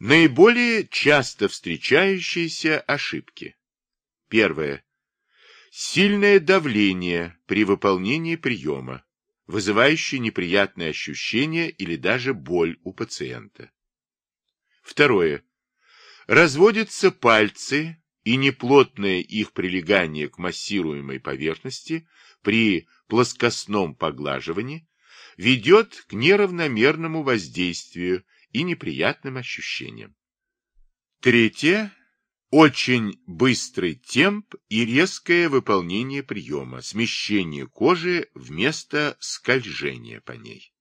Наиболее часто встречающиеся ошибки. Первое. Сильное давление при выполнении приема, вызывающее неприятные ощущения или даже боль у пациента. Второе. Разводятся пальцы и неплотное их прилегание к массируемой поверхности при плоскостном поглаживании ведет к неравномерному воздействию и неприятным ощущениям. Третье. Очень быстрый темп и резкое выполнение приема, смещение кожи вместо скольжения по ней.